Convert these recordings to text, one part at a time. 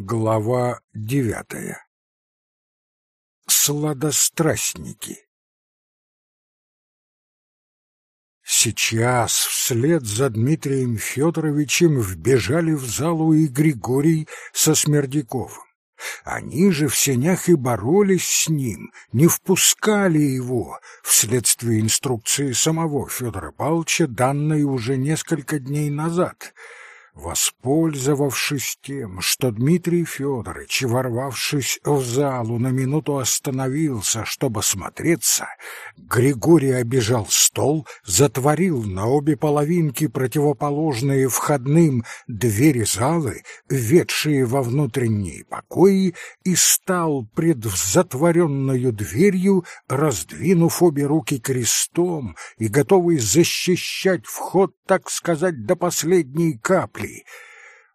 Глава девятая. Сладострастники. Сейчас вслед за Дмитрием Федоровичем вбежали в залу и Григорий со Смердяковым. Они же в сенях и боролись с ним, не впускали его, вследствие инструкции самого Федора Павловича, данной уже несколько дней назад — Воспользовавшись тем, что Дмитрий Федорович, ворвавшись в залу, на минуту остановился, чтобы смотреться, Григорий обежал стол, затворил на обе половинки противоположные входным двери залы, ведшие во внутренние покои, и стал пред затворенную дверью, раздвинув обе руки крестом и готовый защищать вход, так сказать, до последней капли, земли.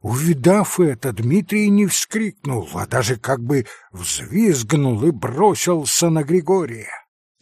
Увидав это, Дмитрий не вскрикнул, а даже как бы взвизгнул и бросился на Григория.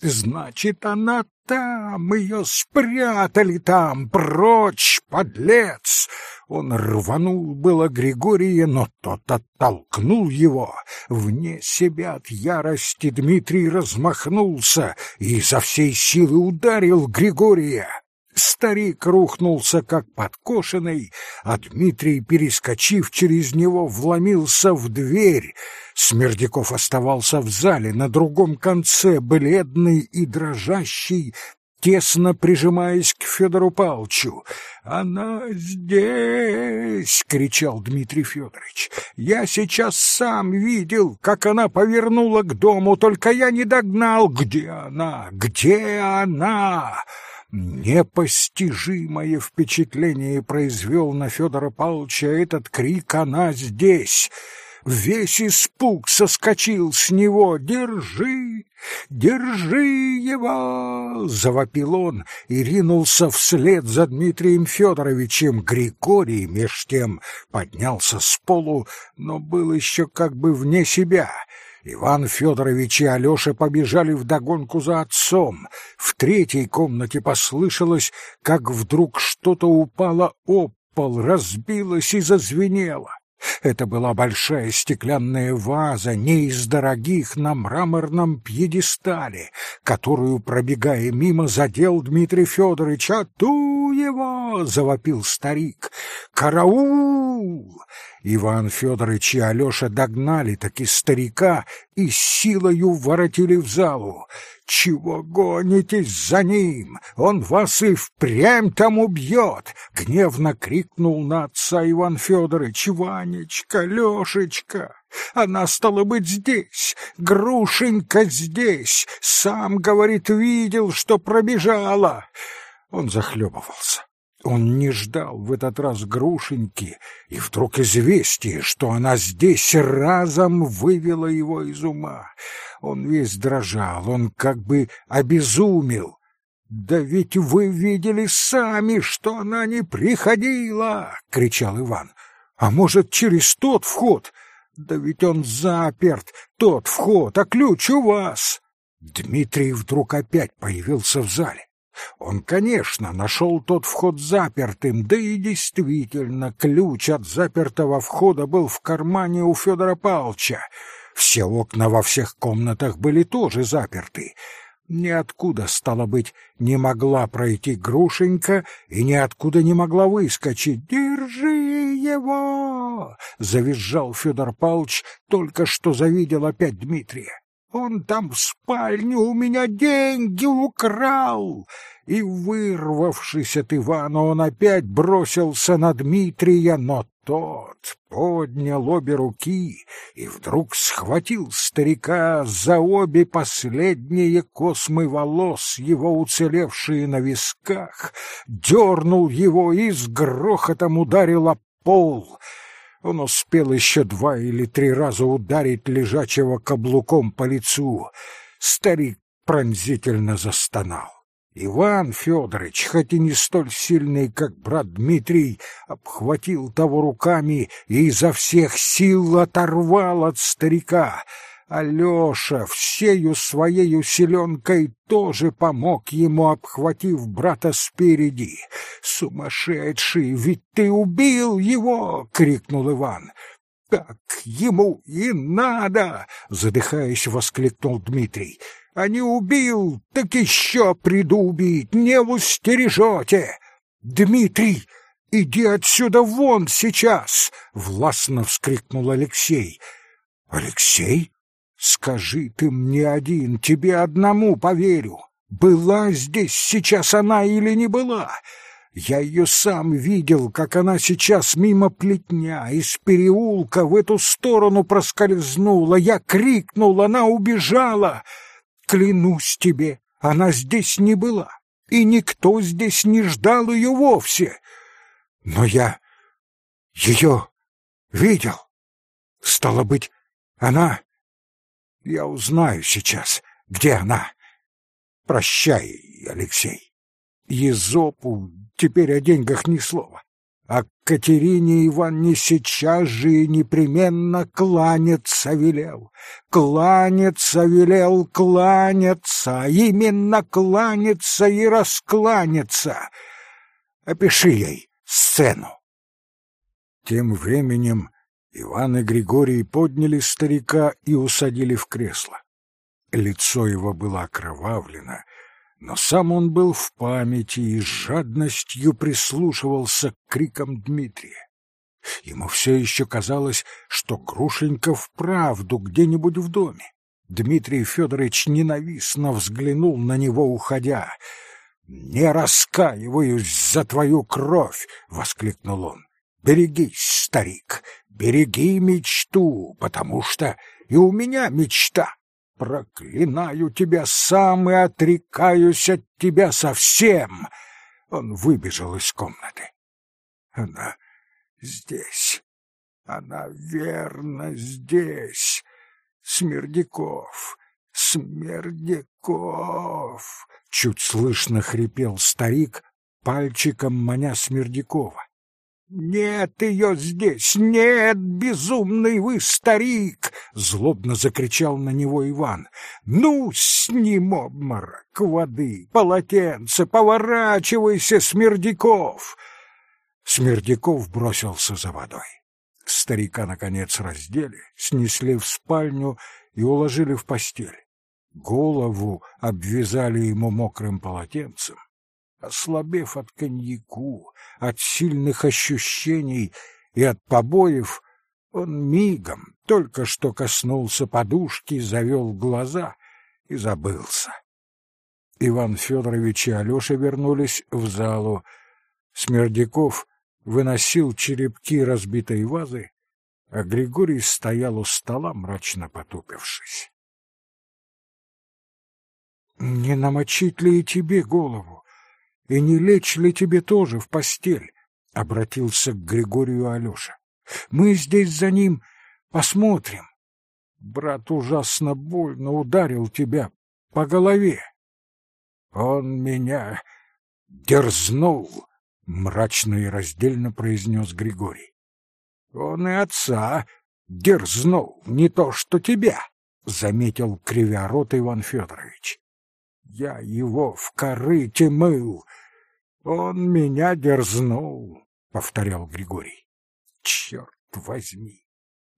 «Значит, она там, ее спрятали там, прочь, подлец!» Он рванул было Григория, но тот оттолкнул его. Вне себя от ярости Дмитрий размахнулся и изо всей силы ударил Григория. Старик рухнулся, как подкошенный, а Дмитрий, перескочив через него, вломился в дверь. Смердяков оставался в зале, на другом конце, бледный и дрожащий, тесно прижимаясь к Федору Палчу. «Она здесь!» — кричал Дмитрий Федорович. «Я сейчас сам видел, как она повернула к дому, только я не догнал. Где она? Где она?» Непостижимое впечатление произвел на Федора Павловича этот крик «Она здесь!» Весь испуг соскочил с него. «Держи! Держи его!» — завопил он и ринулся вслед за Дмитрием Федоровичем. Григорий, меж тем, поднялся с полу, но был еще как бы вне себя — Иван Федорович и Алеша побежали вдогонку за отцом. В третьей комнате послышалось, как вдруг что-то упало об пол, разбилось и зазвенело. Это была большая стеклянная ваза, не из дорогих, на мраморном пьедестале, которую, пробегая мимо, задел Дмитрий Федорович. «А ту его!» — завопил старик. «Караул!» Иван Федорович и Алеша догнали таки старика и силою воротили в залу. «Чего гонитесь за ним? Он вас и впрямь там убьет!» — гневно крикнул на отца Иван Федорович. «Ванечка, Лешечка, она, стала быть, здесь, Грушенька здесь, сам, говорит, видел, что пробежала!» Он захлебывался. Он не ждал в этот раз Грушеньки, и вдруг известие, что она здесь, разом вывело его из ума. Он весь дрожал, он как бы обезумел. «Да ведь вы видели сами, что она не приходила!» — кричал Иван. «А может, через тот вход? Да ведь он заперт, тот вход, а ключ у вас!» Дмитрий вдруг опять появился в зале. Он, конечно, нашел тот вход запертым, да и действительно ключ от запертого входа был в кармане у Федора Павловича. Все окна во всех комнатах были тоже заперты. Ниоткуда, стало быть, не могла пройти Грушенька и ниоткуда не могла выскочить. «Держи его!» — завизжал Федор Павлович, только что завидел опять Дмитрия. Он там в спальне у меня деньги украл!» И, вырвавшись от Ивана, он опять бросился на Дмитрия, но тот поднял обе руки и вдруг схватил старика за обе последние космы волос, его уцелевшие на висках, дернул его и с грохотом ударил о пол — он успел еще два или три раза ударить лежачего каблуком по лицу. Старик пронзительно застонал. Иван Федорович, хоть и не столь сильный, как брат Дмитрий, обхватил того руками и изо всех сил оторвал от старика — Алеша всею своею селенкой тоже помог ему, обхватив брата спереди. «Сумасшедший, ведь ты убил его!» — крикнул Иван. Так ему и надо, задыхаясь, воскликнул Дмитрий. А не убил, так еще приду убить, не устережете. Дмитрий, иди отсюда вон сейчас, властно вскрикнул Алексей. Алексей, скажи ты мне один, тебе одному поверю. Была здесь сейчас она или не была? Я ее сам видел, как она сейчас мимо плетня из переулка в эту сторону проскользнула. Я крикнул, она убежала. Клянусь тебе, она здесь не была, и никто здесь не ждал ее вовсе. Но я ее видел. Стало быть, она... Я узнаю сейчас, где она. Прощай, Алексей. Езопу теперь о деньгах ни слова. А Катерине Ивановне сейчас же и непременно кланяться велел. Кланяться велел, кланяться, именно кланяться и раскланяться. Опиши ей сцену. Тем временем Иван и Григорий подняли старика и усадили в кресло. Лицо его было окровавлено, но сам он был в памяти и с жадностью прислушивался к крикам Дмитрия. Ему все еще казалось, что Грушенька вправду где-нибудь в доме. Дмитрий Федорович ненавистно взглянул на него, уходя. «Не раскаиваюсь за твою кровь!» — воскликнул он. «Берегись, старик, береги мечту, потому что и у меня мечта Проклинаю тебя сам и отрекаюсь от тебя совсем. Он выбежал из комнаты. Она здесь. Она верно здесь. Смердяков. Смердяков. Чуть слышно хрипел старик, пальчиком маня Смердякова. «Нет ее здесь! Нет, безумный вы старик!» — злобно закричал на него Иван. «Ну, с ним обморок воды, полотенце, поворачивайся, Смердяков!» Смердяков бросился за водой. Старика, наконец, раздели, снесли в спальню и уложили в постель. Голову обвязали ему мокрым полотенцем, Ослабев от коньяку, от сильных ощущений и от побоев, он мигом, только что коснулся подушки, завел глаза и забылся. Иван Федорович и Алеша вернулись в залу. Смердяков выносил черепки разбитой вазы, а Григорий стоял у стола, мрачно потупившись. — Не намочить ли и тебе голову? И не лечь ли тебе тоже в постель? — обратился к Григорию Алеша. — Мы здесь за ним посмотрим. Брат ужасно больно ударил тебя по голове. — Он меня дерзнул, — мрачно и раздельно произнес Григорий. — Он и отца дерзнул, не то что тебя, — заметил кривя рот Иван Федорович. — Я его в корыте мыл, — он меня дерзнул, — повторял Григорий. Черт возьми!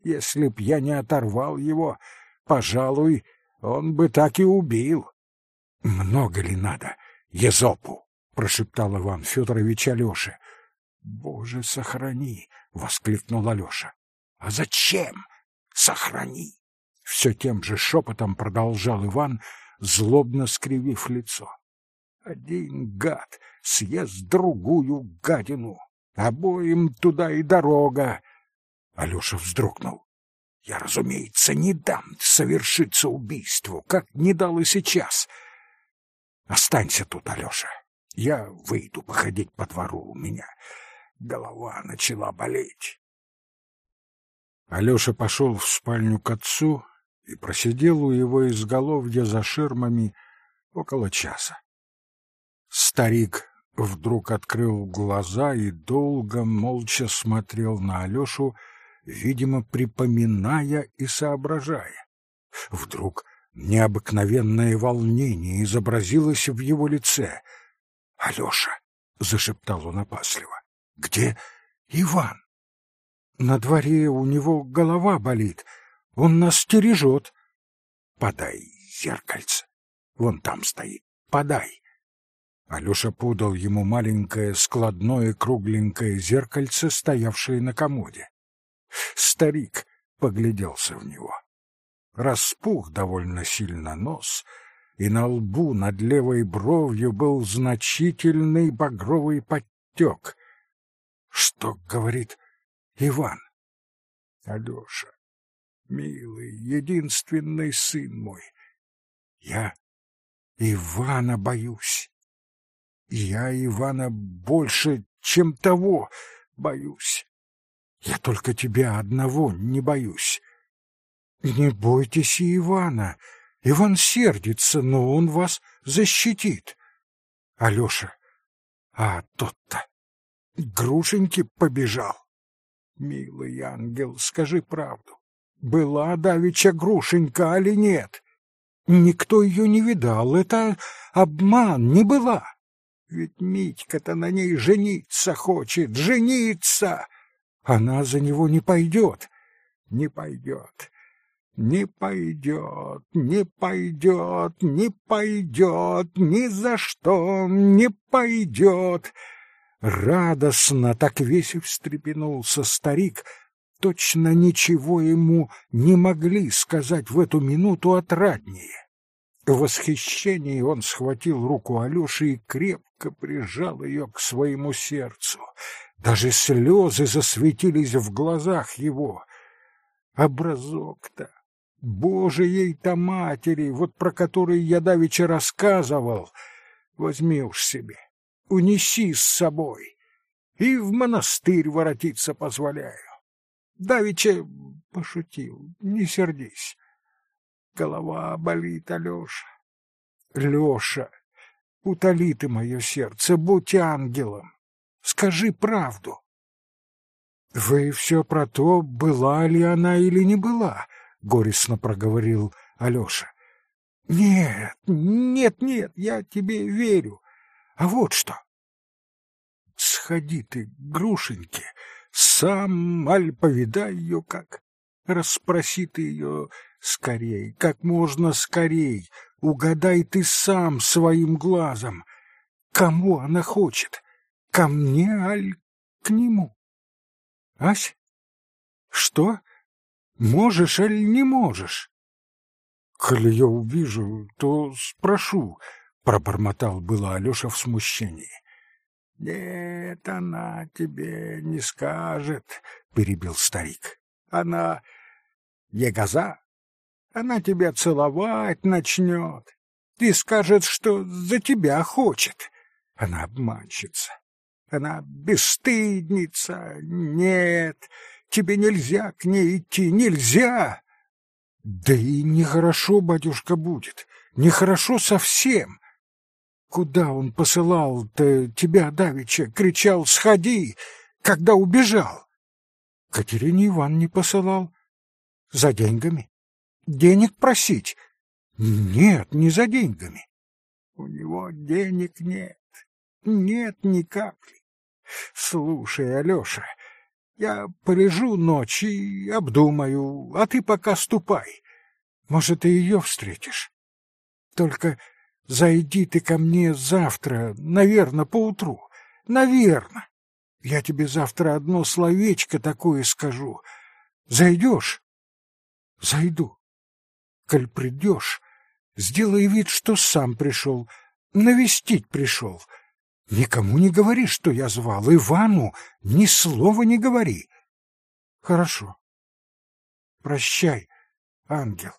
Если б я не оторвал его, пожалуй, он бы так и убил. — Много ли надо Езопу? — прошептал Иван Федорович Алёше. — Боже, сохрани! — воскликнул Алёша. — А зачем? Сохрани! Все тем же шепотом продолжал Иван, злобно скривив лицо. Один гад съест другую гадину. Обоим туда и дорога. Алёша вздрогнул. Я, разумеется, не дам совершиться убийству, как не дал и сейчас. Останься тут, Алёша. Я выйду походить по двору у меня. Голова начала болеть. Алёша пошел в спальню к отцу и просидел у его изголовья за ширмами около часа. Старик вдруг открыл глаза и долго молча смотрел на Алешу, видимо, припоминая и соображая. Вдруг необыкновенное волнение изобразилось в его лице. — Алеша! — зашептал он опасливо. — Где Иван? На дворе у него голова болит, он нас стережет. Подай зеркальце, вон там стоит, подай. Алёша подал ему маленькое складное кругленькое зеркальце, стоявшее на комоде. Старик погляделся в него. Распух довольно сильно нос, и на лбу над левой бровью был значительный багровый подтек. Что говорит Иван? Алёша, милый, единственный сын мой, я Ивана боюсь. Я Ивана больше, чем того, боюсь. Я только тебя одного не боюсь. Не бойтесь и Ивана. Иван сердится, но он вас защитит. Алёша, а тот-то Грушеньки побежал. Милый ангел, скажи правду. Была давеча Грушенька, али нет? Никто ее не видал, это обман, не была. Ведь Митька-то на ней жениться хочет, жениться! Она за него не пойдет, не пойдет, не пойдет, не пойдет, не пойдет, ни за что не пойдет. Радостно так весь встрепенулся старик, точно ничего ему не могли сказать в эту минуту отраднее. В восхищении он схватил руку Алёши и крепко прижал ее к своему сердцу. Даже слезы засветились в глазах его. Образок-то, Божией-то матери, вот про который я давеча рассказывал, возьми уж себе, унеси с собой, и в монастырь воротиться позволяю. Давеча пошутил, не сердись. Голова болит, Алёша. Лёша, утоли ты мое сердце, будь ангелом. Скажи правду. Вы все про то, была ли она или не была, горестно проговорил Алёша. Нет, нет, нет, я тебе верю. А вот что. Сходи ты к Грушеньке, сам, аль повидай ее как. Расспроси ты ее скорей, как можно скорей. Угадай ты сам своим глазом, кому она хочет, ко мне, аль к нему. Ась? Что? Можешь, аль не можешь? Коли я увижу, то спрошу, — пробормотал было Алеша в смущении. — Нет, она тебе не скажет, — перебил старик. — Она егоза. Она тебя целовать начнет и скажет, что за тебя хочет. Она обманщица. Она бесстыдница. Нет, тебе нельзя к ней идти, нельзя. Да и нехорошо, батюшка, будет. Нехорошо совсем. Куда он посылал-то тебя давеча? Кричал «Сходи!» когда убежал. Катерине Иван не посылал. За деньгами? Денег просить? Нет, не за деньгами. У него денег нет. Нет ни капли. Слушай, Алёша, я полежу ночь и обдумаю, а ты пока ступай. Может, и ее встретишь. Только Зайди ты ко мне завтра, наверное, поутру. Наверное. Я тебе завтра одно словечко такое скажу. Зайдешь? Зайду. Коль придешь, сделай вид, что сам пришел, навестить пришел. Никому не говори, что я звал, Ивану ни слова не говори. Хорошо. Прощай, ангел.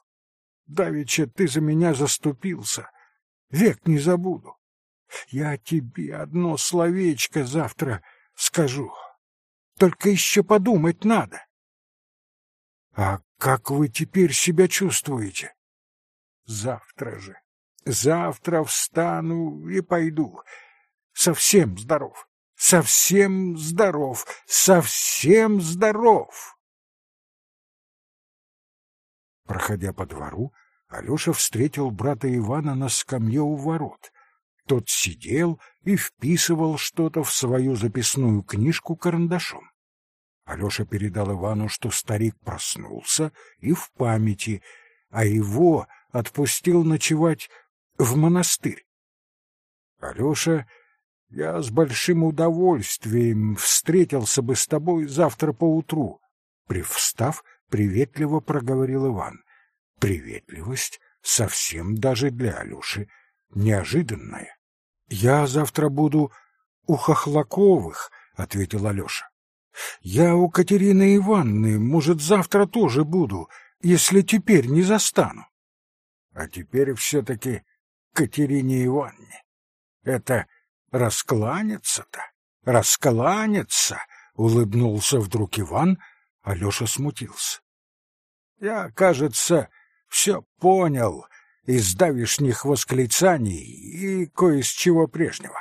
Давеча ты за меня заступился век не забуду. Я тебе одно словечко завтра скажу. Только еще подумать надо. А как вы теперь себя чувствуете? Завтра же. Завтра встану и пойду. Совсем здоров. Совсем здоров. Совсем здоров. Проходя по двору, Алёша встретил брата Ивана на скамье у ворот. Тот сидел и вписывал что-то в свою записную книжку карандашом. Алеша передал Ивану, что старик проснулся и в памяти, а его отпустил ночевать в монастырь. Алеша, я с большим удовольствием встретился бы с тобой завтра поутру. Привстав, приветливо проговорил Иван. Приветливость совсем даже для Алёши неожиданная. Я завтра буду у Хохлаковых, ответил Алёша. Я у Катерины Ивановны, может, завтра тоже буду, если теперь не застану. А теперь все-таки Катерине Ивановне. Это раскланяться-то, раскланяться, улыбнулся вдруг Иван, Алёша смутился. Я, кажется, все понял из давишних восклицаний и кое с чего прежнего.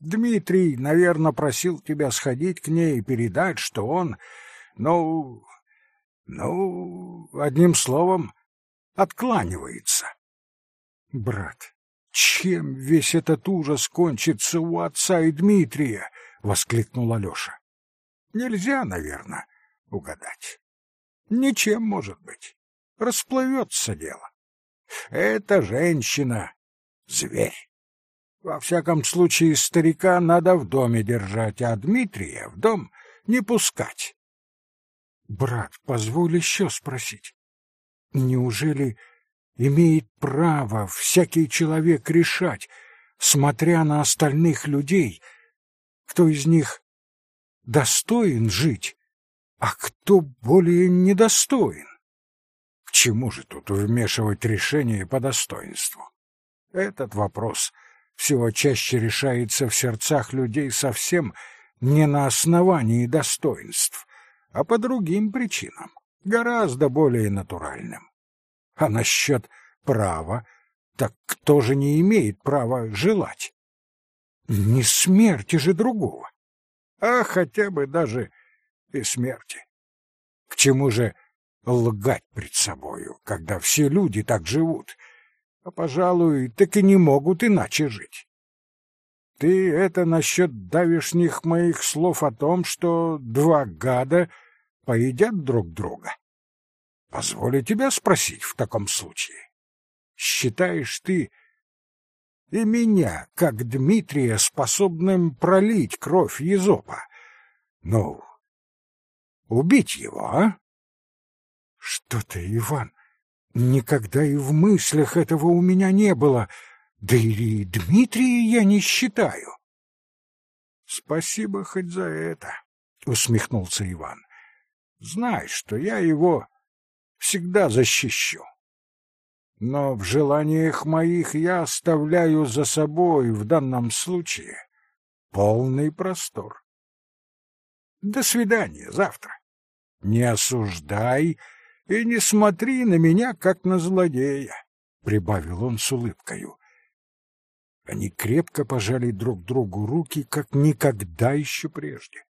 Дмитрий, наверное, просил тебя сходить к ней и передать, что он, ну, ну, одним словом, откланивается. Брат, чем весь этот ужас кончится у отца и Дмитрия? воскликнул Алёша. Нельзя, наверное, угадать. Ничем, может быть. Расплывется дело. Эта женщина — зверь. Во всяком случае, старика надо в доме держать, а Дмитрия в дом не пускать. Брат, позволь еще спросить. Неужели имеет право всякий человек решать, смотря на остальных людей, кто из них достоин жить, а кто более недостоин? К чему же тут вмешивать решение по достоинству? Этот вопрос — всего чаще решается в сердцах людей совсем не на основании достоинств, а по другим причинам, гораздо более натуральным. А насчет права, так кто же не имеет права желать? Не смерти же другого, а хотя бы даже и смерти. К чему же лгать пред собою, когда все люди так живут — а, пожалуй, так и не могут иначе жить. Ты это насчет давешних моих слов о том, что два гада поедят друг друга? Позволю тебя спросить в таком случае. Считаешь ты и меня, как Дмитрия, способным пролить кровь Езопа? Ну, убить его, а? Что ты, Иван, Никогда и в мыслях этого у меня не было, да и Дмитрия я не считаю. Спасибо хоть за это, усмехнулся Иван. Знай, что я его всегда защищу. Но в желаниях моих я оставляю за собой в данном случае полный простор. До свидания завтра. Не осуждай и не смотри на меня, как на злодея, — прибавил он с улыбкою. Они крепко пожали друг другу руки, как никогда еще прежде.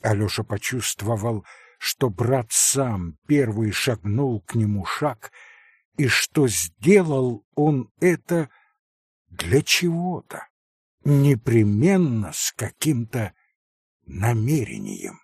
Алеша почувствовал, что брат сам первый шагнул к нему шаг, и что сделал он это для чего-то, непременно с каким-то намерением.